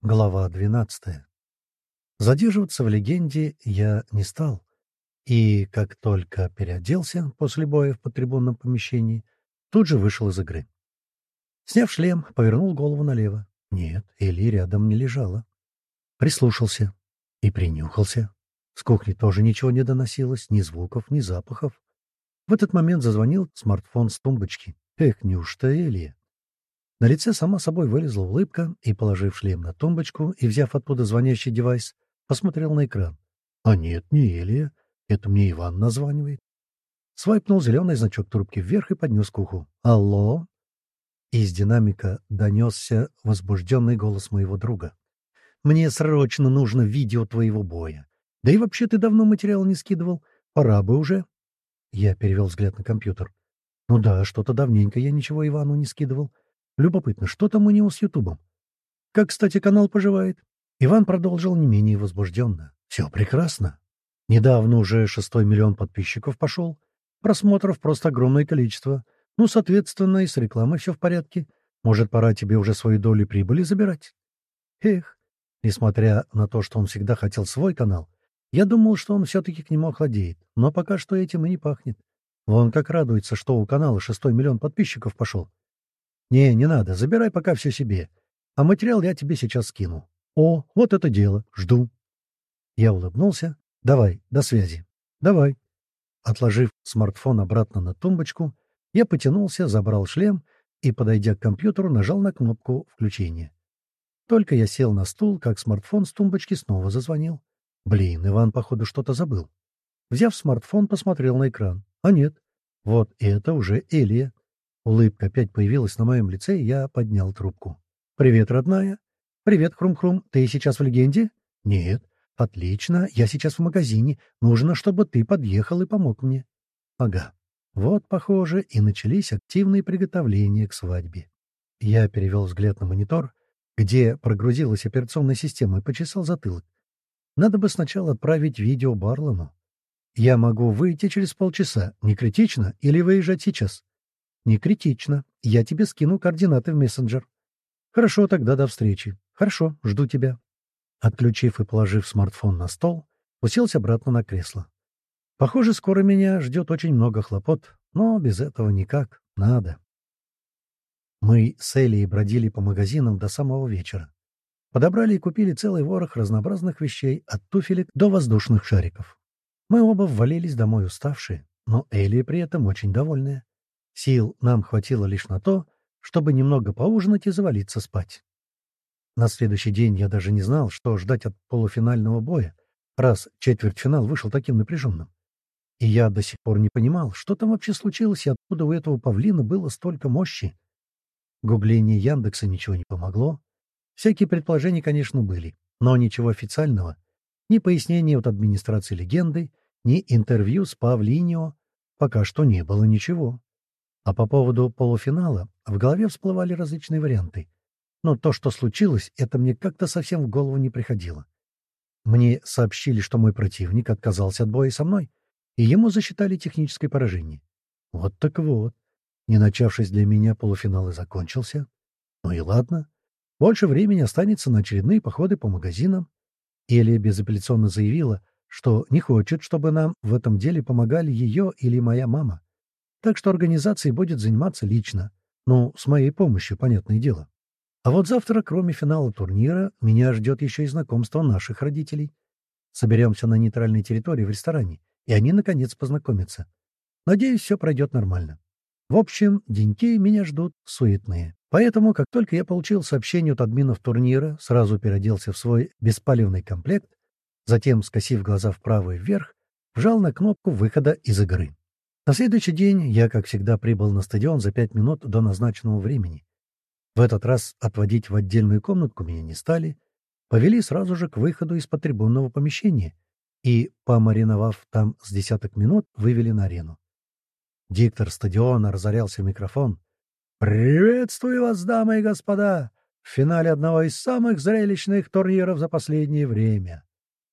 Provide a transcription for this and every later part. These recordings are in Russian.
Глава 12. Задерживаться в легенде я не стал, и как только переоделся после боя в подтрибунном помещении, тут же вышел из игры. Сняв шлем, повернул голову налево. Нет, Эли рядом не лежала. Прислушался и принюхался. С кухни тоже ничего не доносилось, ни звуков, ни запахов. В этот момент зазвонил смартфон с тумбочки. Эх, неужто Элия? На лице сама собой вылезла улыбка, и, положив шлем на тумбочку и взяв оттуда звонящий девайс, посмотрел на экран. «А нет, не Элия. Это мне Иван названивает». Свайпнул зеленый значок трубки вверх и поднес к уху. «Алло?» Из динамика донесся возбужденный голос моего друга. «Мне срочно нужно видео твоего боя. Да и вообще ты давно материал не скидывал. Пора бы уже». Я перевел взгляд на компьютер. «Ну да, что-то давненько я ничего Ивану не скидывал. Любопытно, что там у него с Ютубом? Как, кстати, канал поживает? Иван продолжил не менее возбужденно. Все прекрасно. Недавно уже шестой миллион подписчиков пошел. Просмотров просто огромное количество. Ну, соответственно, и с рекламой все в порядке. Может, пора тебе уже свою долю прибыли забирать? Эх, несмотря на то, что он всегда хотел свой канал, я думал, что он все-таки к нему охладеет, но пока что этим и не пахнет. Вон как радуется, что у канала шестой миллион подписчиков пошел. «Не, не надо, забирай пока все себе. А материал я тебе сейчас скину». «О, вот это дело. Жду». Я улыбнулся. «Давай, до связи». «Давай». Отложив смартфон обратно на тумбочку, я потянулся, забрал шлем и, подойдя к компьютеру, нажал на кнопку включения. Только я сел на стул, как смартфон с тумбочки снова зазвонил. Блин, Иван, походу, что-то забыл. Взяв смартфон, посмотрел на экран. А нет, вот это уже Элия. Улыбка опять появилась на моем лице, и я поднял трубку. «Привет, родная». «Привет, Хрум-Хрум. Ты сейчас в легенде?» «Нет». «Отлично. Я сейчас в магазине. Нужно, чтобы ты подъехал и помог мне». «Ага. Вот, похоже, и начались активные приготовления к свадьбе». Я перевел взгляд на монитор, где прогрузилась операционная система, и почесал затылок. Надо бы сначала отправить видео Барлану. Я могу выйти через полчаса. Не критично? Или выезжать сейчас? «Не критично. Я тебе скину координаты в мессенджер». «Хорошо, тогда до встречи. Хорошо, жду тебя». Отключив и положив смартфон на стол, уселся обратно на кресло. Похоже, скоро меня ждет очень много хлопот, но без этого никак. Надо. Мы с Элей бродили по магазинам до самого вечера. Подобрали и купили целый ворох разнообразных вещей, от туфелек до воздушных шариков. Мы оба ввалились домой уставшие, но Элли при этом очень довольная. Сил нам хватило лишь на то, чтобы немного поужинать и завалиться спать. На следующий день я даже не знал, что ждать от полуфинального боя, раз четвертьфинал вышел таким напряженным. И я до сих пор не понимал, что там вообще случилось и откуда у этого павлина было столько мощи. Гугление Яндекса ничего не помогло. Всякие предположения, конечно, были, но ничего официального, ни пояснения от администрации легенды, ни интервью с Павлинио пока что не было ничего. А по поводу полуфинала в голове всплывали различные варианты. Но то, что случилось, это мне как-то совсем в голову не приходило. Мне сообщили, что мой противник отказался от боя со мной, и ему засчитали техническое поражение. Вот так вот. Не начавшись для меня, полуфинал и закончился. Ну и ладно. Больше времени останется на очередные походы по магазинам. Элия безапелляционно заявила, что не хочет, чтобы нам в этом деле помогали ее или моя мама. Так что организацией будет заниматься лично. Ну, с моей помощью, понятное дело. А вот завтра, кроме финала турнира, меня ждет еще и знакомство наших родителей. Соберемся на нейтральной территории в ресторане, и они, наконец, познакомятся. Надеюсь, все пройдет нормально. В общем, деньки меня ждут суетные. Поэтому, как только я получил сообщение от админов турнира, сразу переоделся в свой беспалевный комплект, затем, скосив глаза вправо и вверх, вжал на кнопку выхода из игры. На следующий день я, как всегда, прибыл на стадион за пять минут до назначенного времени. В этот раз отводить в отдельную комнатку меня не стали, повели сразу же к выходу из потрибунного помещения и, помариновав там с десяток минут, вывели на арену. Диктор стадиона разорялся в микрофон. «Приветствую вас, дамы и господа, в финале одного из самых зрелищных турниров за последнее время.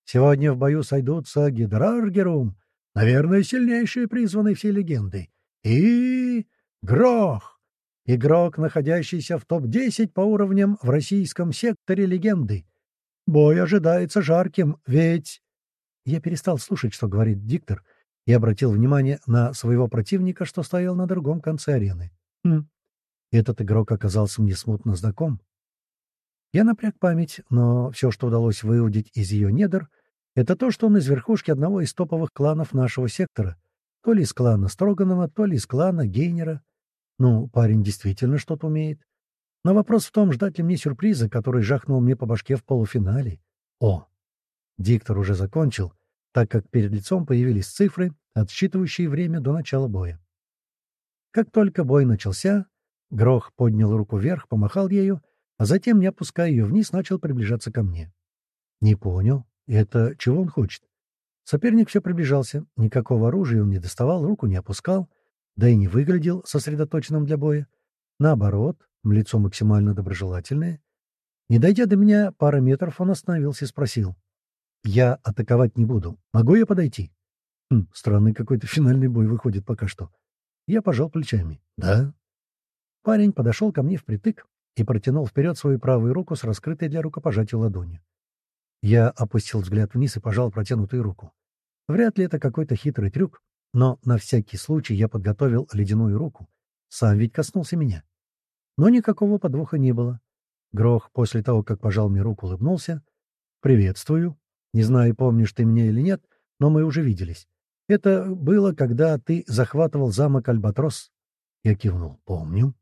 Сегодня в бою сойдутся Гидраргерум Наверное, сильнейший призванный всей легендой. И... Грох! Игрок, находящийся в топ-10 по уровням в российском секторе легенды. Бой ожидается жарким, ведь...» Я перестал слушать, что говорит диктор, и обратил внимание на своего противника, что стоял на другом конце арены. Хм. Этот игрок оказался мне смутно знаком. Я напряг память, но все, что удалось выудить из ее недр, это то, что он из верхушки одного из топовых кланов нашего сектора. То ли из клана Строганова, то ли из клана Гейнера. Ну, парень действительно что-то умеет. Но вопрос в том, ждать ли мне сюрприза, который жахнул мне по башке в полуфинале. О! Диктор уже закончил, так как перед лицом появились цифры, отсчитывающие время до начала боя. Как только бой начался, Грох поднял руку вверх, помахал ею, а затем, не опуская ее вниз, начал приближаться ко мне. Не понял. Это чего он хочет? Соперник все приближался, никакого оружия он не доставал, руку не опускал, да и не выглядел сосредоточенным для боя. Наоборот, лицо максимально доброжелательное. Не дойдя до меня пара метров, он остановился и спросил. «Я атаковать не буду. Могу я подойти?» хм, «Странный какой-то финальный бой выходит пока что». Я пожал плечами. «Да?» Парень подошел ко мне впритык и протянул вперед свою правую руку с раскрытой для рукопожатия ладонью. Я опустил взгляд вниз и пожал протянутую руку. Вряд ли это какой-то хитрый трюк, но на всякий случай я подготовил ледяную руку. Сам ведь коснулся меня. Но никакого подвоха не было. Грох после того, как пожал мне руку, улыбнулся. «Приветствую. Не знаю, помнишь ты меня или нет, но мы уже виделись. Это было, когда ты захватывал замок Альбатрос». Я кивнул. «Помню».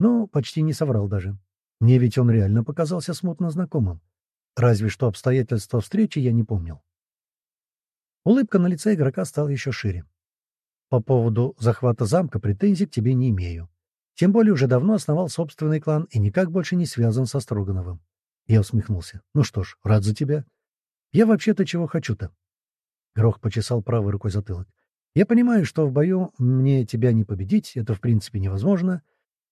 Ну, почти не соврал даже. Мне ведь он реально показался смутно знакомым. Разве что обстоятельства встречи я не помнил. Улыбка на лице игрока стала еще шире. По поводу захвата замка претензий к тебе не имею. Тем более уже давно основал собственный клан и никак больше не связан со Строгановым. Я усмехнулся. Ну что ж, рад за тебя. Я вообще-то чего хочу-то? Грох почесал правой рукой затылок. Я понимаю, что в бою мне тебя не победить, это в принципе невозможно.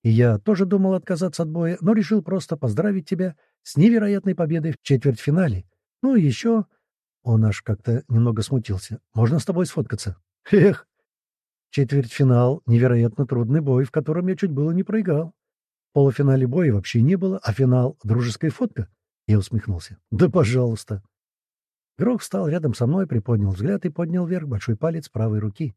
И я тоже думал отказаться от боя, но решил просто поздравить тебя с невероятной победой в четвертьфинале. Ну и еще... Он аж как-то немного смутился. Можно с тобой сфоткаться? Эх, Четвертьфинал — невероятно трудный бой, в котором я чуть было не проиграл. В полуфинале боя вообще не было, а финал — дружеская фотка. Я усмехнулся. «Да пожалуйста». Грох встал рядом со мной, приподнял взгляд и поднял вверх большой палец правой руки.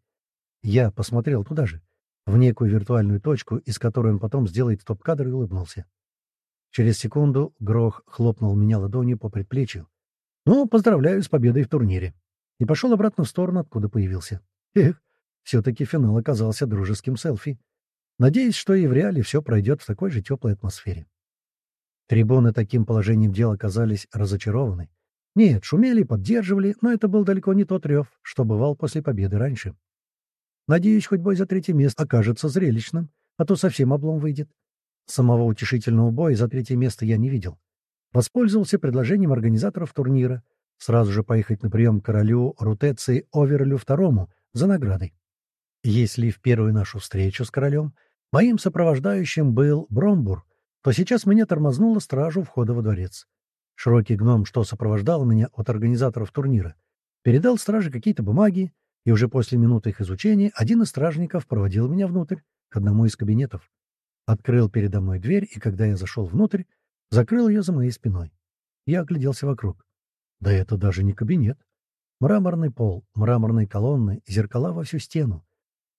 Я посмотрел туда же, в некую виртуальную точку, из которой он потом сделает стоп-кадр и улыбнулся. Через секунду Грох хлопнул меня ладонью по предплечью. «Ну, поздравляю с победой в турнире». И пошел обратно в сторону, откуда появился. Эх, все-таки финал оказался дружеским селфи. Надеюсь, что и в реале все пройдет в такой же теплой атмосфере. Трибуны таким положением дел оказались разочарованы. Нет, шумели, поддерживали, но это был далеко не тот рев, что бывал после победы раньше. Надеюсь, хоть бой за третье место окажется зрелищным, а то совсем облом выйдет. Самого утешительного боя за третье место я не видел. Воспользовался предложением организаторов турнира сразу же поехать на прием к королю Рутеции Оверлю II за наградой. Если в первую нашу встречу с королем моим сопровождающим был Бромбур, то сейчас меня тормознула стражу входа во дворец. Широкий гном, что сопровождал меня от организаторов турнира, передал страже какие-то бумаги, и уже после минуты их изучения один из стражников проводил меня внутрь, к одному из кабинетов. Открыл передо мной дверь, и когда я зашел внутрь, закрыл ее за моей спиной. Я огляделся вокруг. Да это даже не кабинет. Мраморный пол, мраморные колонны, зеркала во всю стену.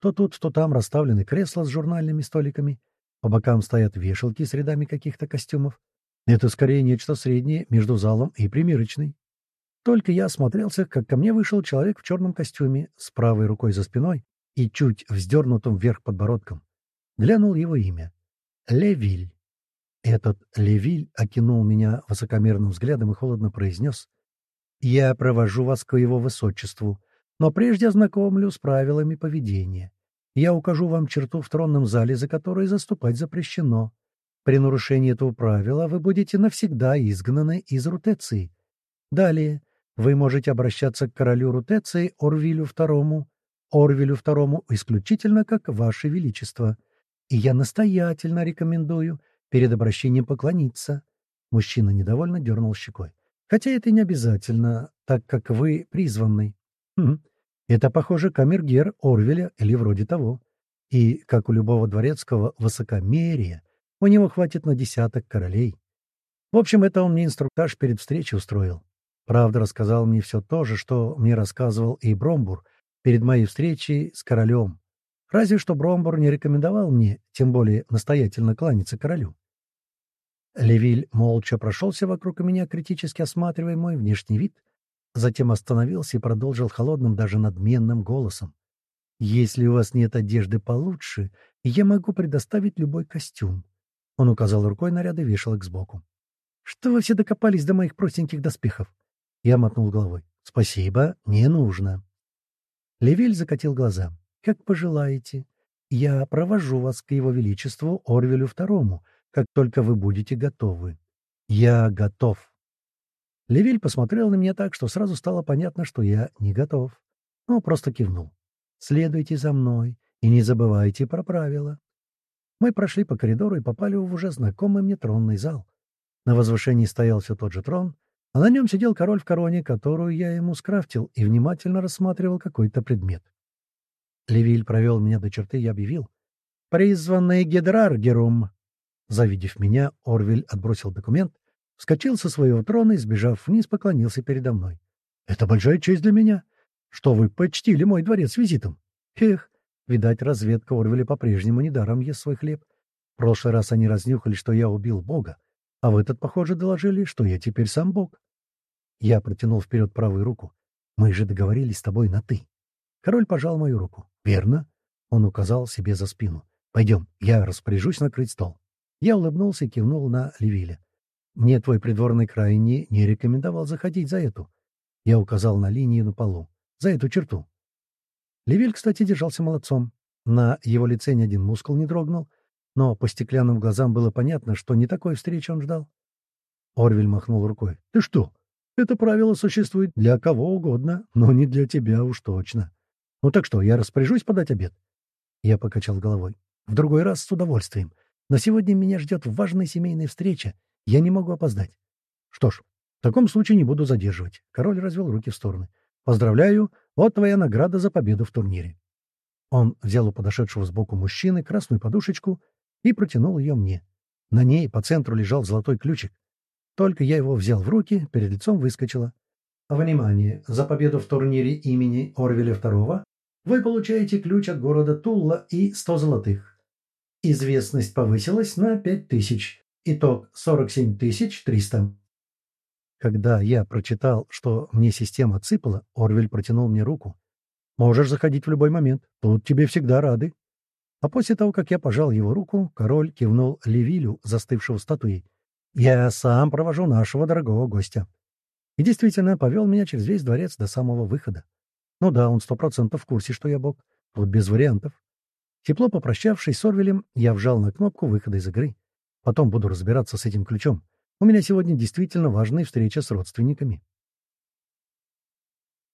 То тут, то там расставлены кресла с журнальными столиками, по бокам стоят вешалки с рядами каких-то костюмов. Это скорее нечто среднее между залом и примерочной. Только я осмотрелся, как ко мне вышел человек в черном костюме, с правой рукой за спиной и чуть вздернутым вверх подбородком. Глянул его имя. Левиль. Этот Левиль окинул меня высокомерным взглядом и холодно произнес. «Я провожу вас к его высочеству, но прежде ознакомлю с правилами поведения. Я укажу вам черту в тронном зале, за которой заступать запрещено. При нарушении этого правила вы будете навсегда изгнаны из Рутеции. Далее вы можете обращаться к королю Рутеции Орвилю II, Орвилю II исключительно как Ваше Величество. И я настоятельно рекомендую перед обращением поклониться. Мужчина недовольно дернул щекой. Хотя это не обязательно, так как вы призванный. Хм, это, похоже, камергер Орвеля или вроде того. И, как у любого дворецкого высокомерия, у него хватит на десяток королей. В общем, это он мне инструктаж перед встречей устроил. Правда, рассказал мне все то же, что мне рассказывал и Бромбур перед моей встречей с королем. Разве что Бромбур не рекомендовал мне, тем более настоятельно кланяться королю. Левиль молча прошелся вокруг меня, критически осматривая мой внешний вид, затем остановился и продолжил холодным, даже надменным голосом. «Если у вас нет одежды получше, я могу предоставить любой костюм». Он указал рукой на ряды вешалок сбоку. «Что вы все докопались до моих простеньких доспехов?» Я мотнул головой. «Спасибо, не нужно». Левель закатил глаза. «Как пожелаете. Я провожу вас к его величеству Орвелю Второму, как только вы будете готовы». «Я готов». Левель посмотрел на меня так, что сразу стало понятно, что я не готов. Но просто кивнул. «Следуйте за мной и не забывайте про правила». Мы прошли по коридору и попали в уже знакомый мне тронный зал. На возвышении стоял все тот же трон, а на нем сидел король в короне, которую я ему скрафтил, и внимательно рассматривал какой-то предмет. Левиль провел меня до черты и объявил. «Призванный Гидраргерум!» Завидев меня, Орвель отбросил документ, вскочил со своего трона и, сбежав вниз, поклонился передо мной. «Это большая честь для меня, что вы почтили мой дворец визитом. Эх, видать, разведка Орвеля по-прежнему недаром ест свой хлеб. В прошлый раз они разнюхали, что я убил Бога, а в этот, похоже, доложили, что я теперь сам Бог. Я протянул вперед правую руку. Мы же договорились с тобой на «ты». Король пожал мою руку. «Верно?» Он указал себе за спину. «Пойдем, я распоряжусь накрыть стол». Я улыбнулся и кивнул на Левиля. Мне твой придворный крайне не рекомендовал заходить за эту. Я указал на линию на полу. За эту черту. Левиль, кстати, держался молодцом. На его лице ни один мускул не дрогнул, но по стеклянным глазам было понятно, что не такой встречи он ждал. Орвель махнул рукой. «Ты что? Это правило существует для кого угодно, но не для тебя уж точно. Ну так что, я распоряжусь подать обед?» Я покачал головой. «В другой раз с удовольствием. Но сегодня меня ждет важная семейная встреча, я не могу опоздать. Что ж, в таком случае не буду задерживать. Король развел руки в стороны. Поздравляю, вот твоя награда за победу в турнире. Он взял у подошедшего сбоку мужчины красную подушечку и протянул ее мне. На ней по центру лежал золотой ключик. Только я его взял в руки, перед лицом выскочило. Внимание! За победу в турнире имени Орвеля II вы получаете ключ от города Тулла и 100 золотых. Известность повысилась на 5000. Итог 47 300. Когда я прочитал, что мне система отсыпала, Орвель протянул мне руку. «Можешь заходить в любой момент. Тут тебе всегда рады». А после того, как я пожал его руку, король кивнул Левилю, застывшего статуей. «Я сам провожу нашего дорогого гостя». И действительно повел меня через весь дворец до самого выхода. Ну да, он сто процентов в курсе, что я бог. Тут без вариантов. Тепло попрощавшись с Орвелем, я вжал на кнопку выхода из игры. Потом буду разбираться с этим ключом. У меня сегодня действительно важная встреча с родственниками.